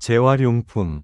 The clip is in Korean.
재활용품